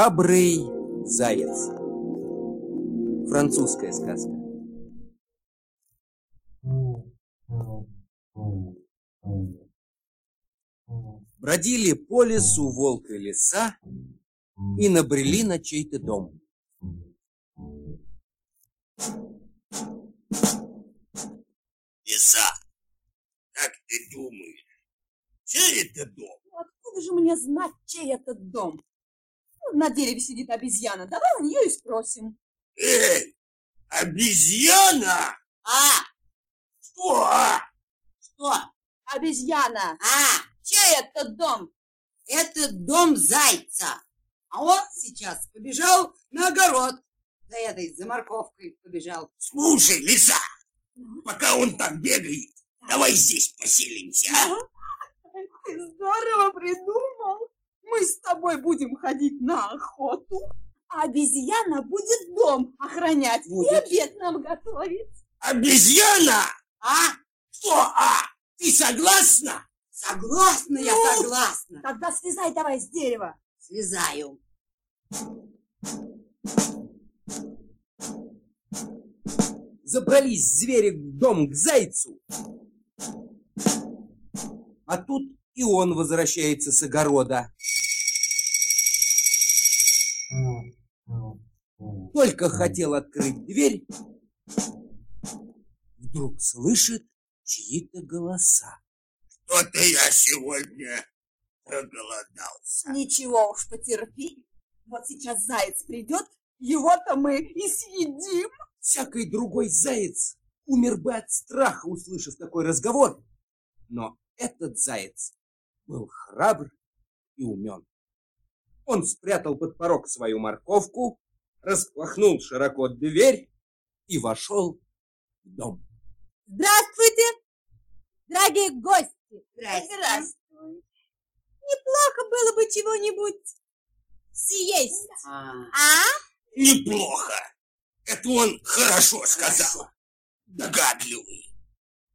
Храбрый заяц. Французская сказка. Бродили по лесу волк и лиса и набрели на чей-то дом. Лиса, как ты думаешь, чей это дом? Откуда же мне знать, чей это дом? На дереве сидит обезьяна. Давай у нее и спросим. Эй, обезьяна? А, Что? а? что? Обезьяна, А, чей это дом? это дом зайца. А он сейчас побежал на огород. За этой, за морковкой побежал. Слушай, лиса, пока он там бегает, давай здесь поселимся. а? Ты здорово придумал. Мы с тобой будем ходить на охоту. А обезьяна будет дом охранять и Будет. обед нам готовить. Обезьяна? А, Что, а? Ты согласна? согласна я, Ну? согласна. Тогда слезай давай с дерева. Слезаю. Забрались звери в дом к зайцу. А тут и он возвращается с огорода. Только хотел открыть дверь, вдруг слышит чьи-то голоса. Что-то я сегодня проголодался. Ничего уж, потерпи. Вот сейчас заяц придет, его-то мы и съедим. Всякий другой заяц умер бы от страха, услышав такой разговор. Но этот заяц был храбр и умен. Он спрятал под порог свою морковку, распахнул широко дверь и вошел в дом. Здравствуйте, дорогие гости. Здрасте. Неплохо было бы чего-нибудь съесть. А, А? Неплохо. Это он хорошо сказал. Догадливый.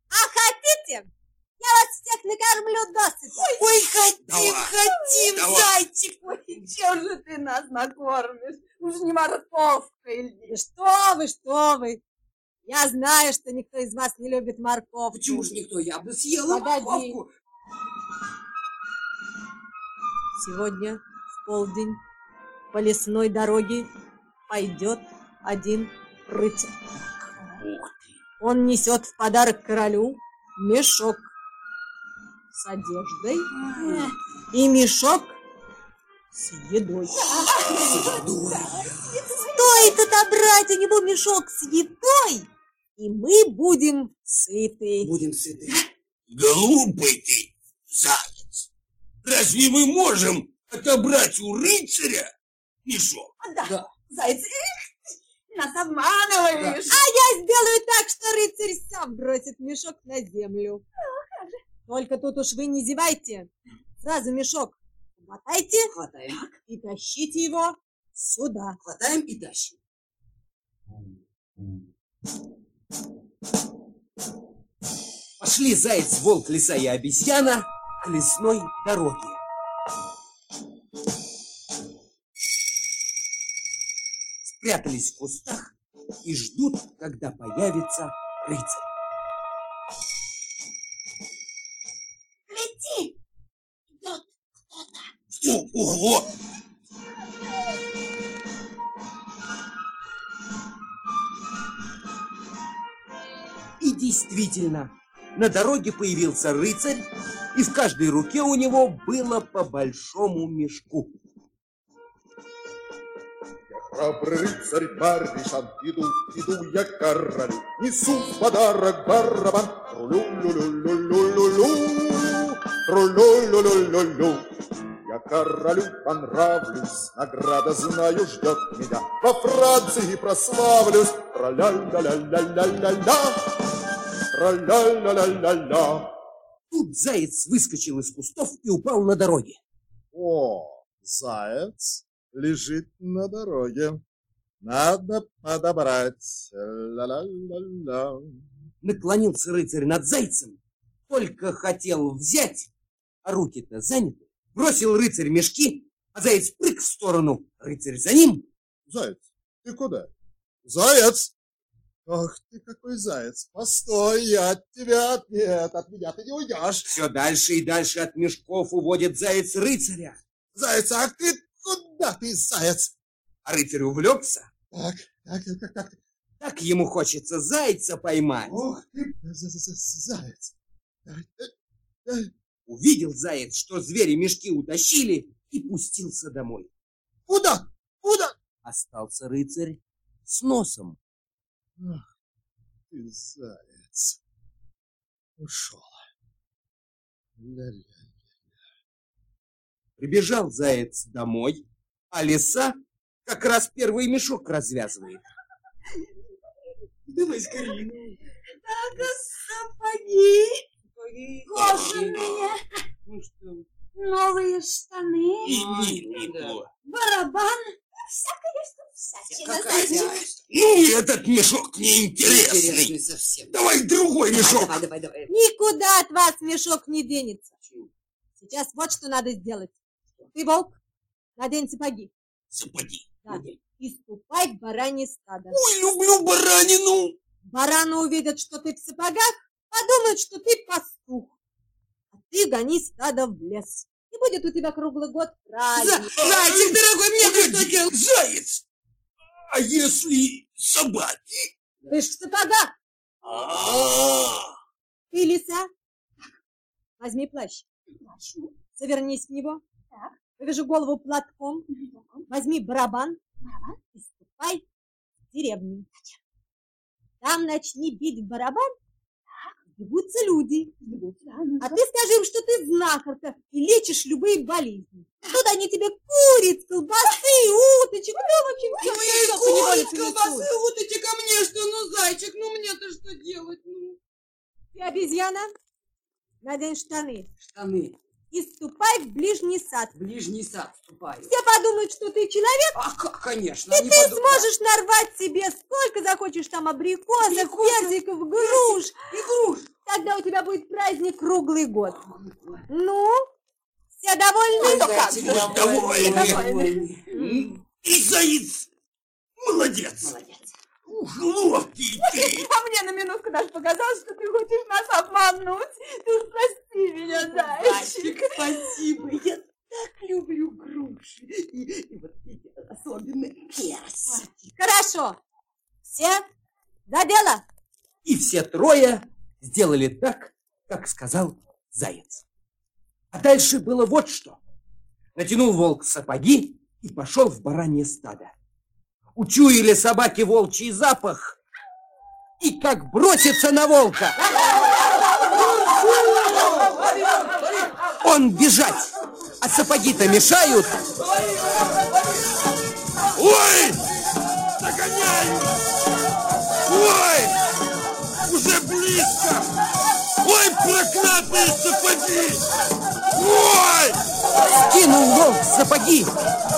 А хотите? Я вас всех накормлю досыта. Ой, хотим, Давай, хотим, давай. зайчик. Ой, чем же ты нас накормишь? Уж не морковкой ли? Что вы, что вы? Я знаю, что никто из вас не любит морковку. почему же никто? Я бы съела Погоди. морковку. Сегодня в полдень по лесной дороге пойдет один рыцарь. Ух ты. Он несет в подарок королю мешок с одеждой и мешок с едой. Стоит отобрать у него мешок с едой, и мы будем сыты. Будем сыты. Глупый ты, заяц. Разве мы можем отобрать у рыцаря мешок? Да, Да. эх, нас обманываешь. А я сделаю так, что рыцарь сам бросит мешок на землю. Только тут уж вы не зевайте. Сразу мешок хватайте Хватаем. и тащите его сюда. Хватаем и тащим. Пошли заяц, волк, лиса и обезьяна к лесной дороге. Спрятались в кустах и ждут, когда появится рыцарь. Ого! И действительно, на дороге появился рыцарь, и в каждой руке у него было по большому мешку. Храбрый рыцарь Баришан, иду, иду я к королю, несу в подарок барабан. Тру-лю-лю-лю-лю-лю-лю, тру-лю-лю-лю-лю-лю. Я королю понравлюсь, награда, знаю, ждет меня. Во Франции прославлюсь, тра-ля-ля-ля-ля-ля-ля, тра-ля-ля-ля-ля-ля. Тут заяц выскочил из кустов и упал на дороге. О, заяц лежит на дороге. Надо подобрать. Ла-ла-ла-ла. Наклонился рыцарь над зайцем, только хотел взять, а руки-то заняты. Бросил рыцарь мешки, А заяц прыг в сторону, рыцарь за ним. Заяц, ты куда? Заяц! Ах ты какой заяц! Постой, я от тебя, нет, от меня ты не уйдешь. Все дальше и дальше от мешков уводит заяц рыцаря. Заяц, ах ты, куда ты, заяц? А рыцарь увлекся. Так, так, так, так, Так ему хочется зайца поймать. Ох ты, за- за- за- заяц. Увидел заяц, что звери мешки утащили, и пустился домой. Куда? Куда? Остался рыцарь с носом. Ах ты, заяц. Ушел. Ля-ля. Прибежал заяц домой, а лиса как раз первый мешок развязывает. Давай скорее. Сапоги, Сапоги. кожаные, Ну что? новые штаны, И не было. барабан. Всякое, что всячина. Какая зайчик. Ну, этот мешок неинтересный. Интересный совсем. Давай другой мешок. Давай, давай, давай. Никуда от вас мешок не денется. Сейчас вот что надо сделать. Ты, волк, надень сапоги Сапоги. Да. и ступай в баранье стадо. Ой, люблю баранину. Бараны увидят, что ты в сапогах, подумают, что ты пастух. А ты гони стадо в лес. И будет у тебя круглый год праздник. Зайчик, дорогой, мне ты что Погоди, делал? Заяц. А если собаки? Ты ж в сапогах. А, Ты лиса. Возьми плащ. Завернись в него. Повяжи голову платком. Возьми барабан. И ступай в деревню. Там начни бить барабан. Сбегутся люди. А ты скажи им, что ты знахарка и лечишь любые болезни. Тут они тебе куриц, колбасы, уточек, ну, в общем, все, все, по неволе принесут. вот эти ко мне, что, ну, зайчик, ну, мне-то что делать, ну? Ты обезьяна, надень штаны Штаны, и ступай в ближний сад. ближний сад вступаю. Все подумают, что ты человек, А как, конечно. и ты подумают. сможешь нарвать себе сколько захочешь там абрикосов, Абрикосов, персиков, груш. И груш. Тогда у тебя будет праздник круглый год. Ну, все довольны? Зайчик, довольны. довольны. М, И заяц. Молодец. Молодец. Ловкий ты. А мне на минутку даже показалось, что ты хочешь нас обмануть. Ты прости меня, зайчик. Спасибо. Я так люблю груши. И, и вот эти особенно персики. Хорошо. Все за дело. И все трое сделали так, как сказал заяц. А дальше было вот что. Натянул волк сапоги и пошел в баранье стадо. Учуяли собаки волчий запах и как бросится на волка. Он бежать, а сапоги-то мешают. Ой! Догоняю! Ой! Уже близко! Ой, проклятые сапоги! Ой! Кинул волк сапоги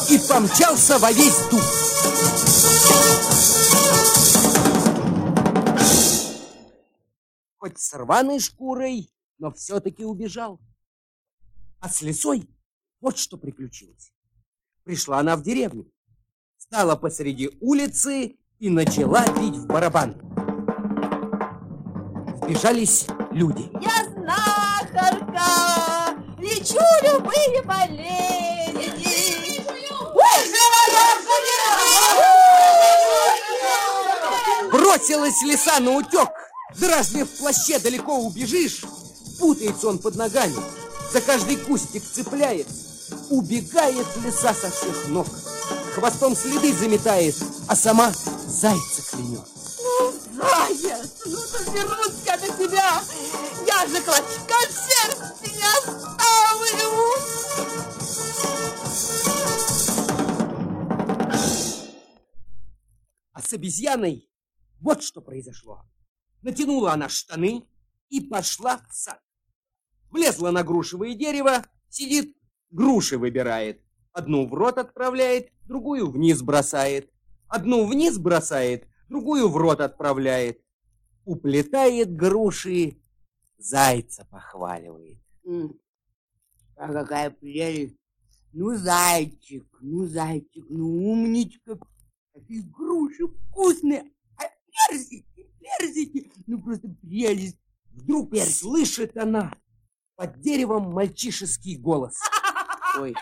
и помчался во весь дух. Хоть с рваной шкурой, но все-таки убежал. А с лисой вот что приключилось. Пришла она в деревню, стала посреди улицы и начала бить в барабан. Сбежались люди. Я знахарка, лечу любые болезни. Бросилась лиса на утек. Да разве в плаще далеко убежишь? Путается он под ногами, за каждый кустик цепляет. Убегает лиса со всех ног. Хвостом следы заметает, а сама зайца клянет. Заяц, ну доберусь я до тебя. Я же клочка шерсти не оставлю. А с обезьяной вот что произошло. Натянула она штаны и пошла в сад. Влезла на грушевое дерево, сидит, груши выбирает. Одну в рот отправляет, другую вниз бросает. Одну вниз бросает, другую в рот отправляет. Уплетает груши, зайца похваливает. А какая прелесть. Ну, зайчик, ну, зайчик, ну, умничка. Какие груши вкусные. Персики, персики, ну, просто прелесть. Вдруг слышит она под деревом мальчишеский голос. Ой,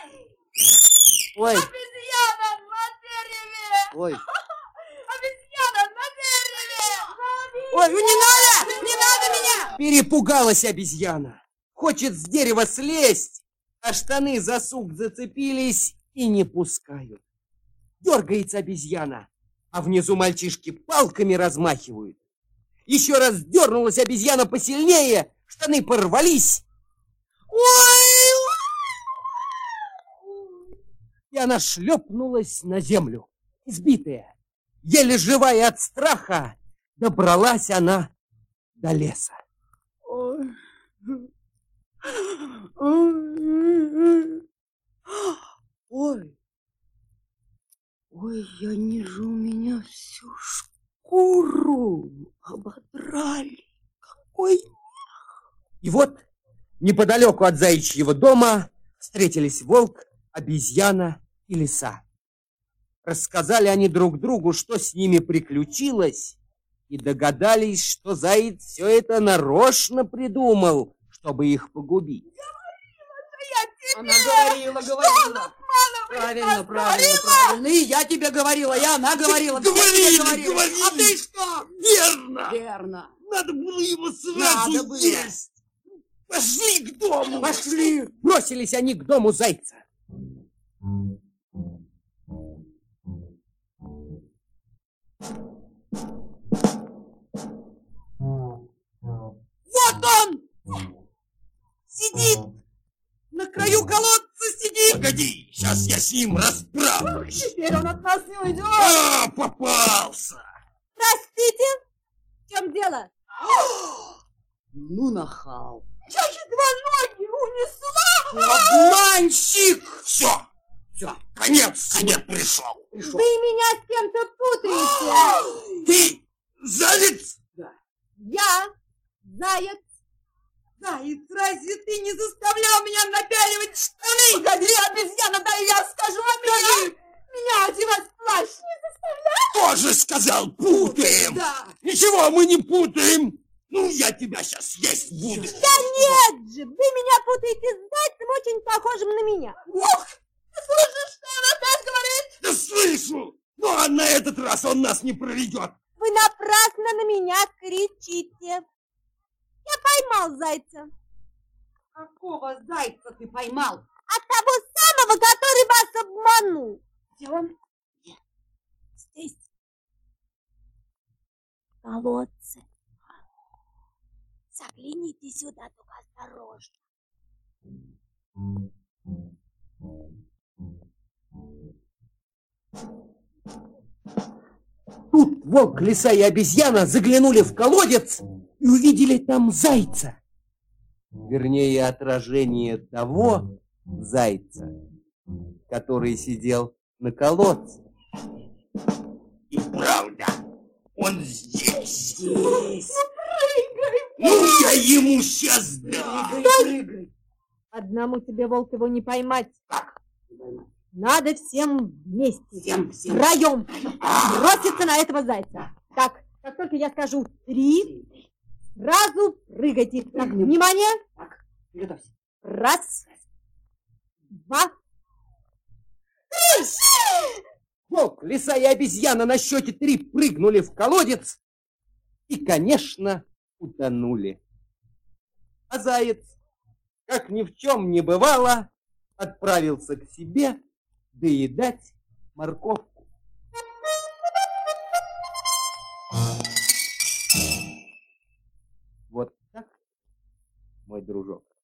ой, Обезьяна на дереве! ой, Обезьяна на дереве! Ой, ну не надо, не надо меня. Перепугалась обезьяна. Хочет с дерева слезть, а штаны за сук зацепились и не пускают. Дергается обезьяна, а внизу мальчишки палками размахивают. Еще раз дернулась обезьяна посильнее, штаны порвались. И она шлепнулась на землю, избитая. Еле живая от страха, добралась она до леса. Ой, ой, я не же у меня всю шкуру ободрали. Какой И вот неподалеку от заячьего дома встретились волк, обезьяна и лиса. Рассказали они друг другу, что с ними приключилось, и догадались, что заяц все это нарочно придумал, чтобы их погубить. Она говорила, говорила. Правильно, правильно, правильно. И я тебе говорила, и она говорила. Говорили, говорили. А ты что? Верно! Верно. Надо было его сразу есть! Пошли к дому! Пошли! Бросились они к дому зайца. Вот он! Сидит! Краю колодца сидит! Погоди, сейчас я с ним расправлюсь! Теперь он от нас не уйдет! А, попался! Простите, в чем дело? Ну, нахал. Я едва ноги унесла! Обманщик! Все! Все, конец тебе пришел! Вы меня с кем-то путаете. Ты заяц? Я заяц. Заяц, разве ты не заставлял меня напяливать штаны? Погоди, обезьяна, да я скажу обезьяне! Меня одевать в плащ не Тоже сказал, путаем! Да. Ничего мы не путаем! Ну, я тебя сейчас есть буду! Да нет же, вы меня путаете с зайцем, очень похожим на меня. Ух! Ты слышишь, что он опять говорит? Да слышу! Ну, а на этот раз он нас не проведет! Вы напрасно на меня кричите. Я поймал зайца. Какого зайца ты поймал? А того самого, который вас обманул. Где он? Здесь. В колодце. Загляните сюда, только осторожно. Тут волк, лиса и обезьяна заглянули в колодец и увидели там зайца. Вернее, отражение того зайца, который сидел на колодце. И правда, он здесь! Здесь. Ну, я ему сейчас дам! Прыгай, прыгай. Одному тебе, волк, его не поймать. Как? Надо всем вместе, Всем, всем. втроем, броситься на этого зайца. Так, как только я скажу три, сразу прыгайте. Так, внимание. Так, приготовься. Раз, два, Волк, лиса и обезьяна на счете три прыгнули в колодец и, конечно, утонули. А заяц, как ни в чем не бывало, отправился к себе доедать морковку. Дружок.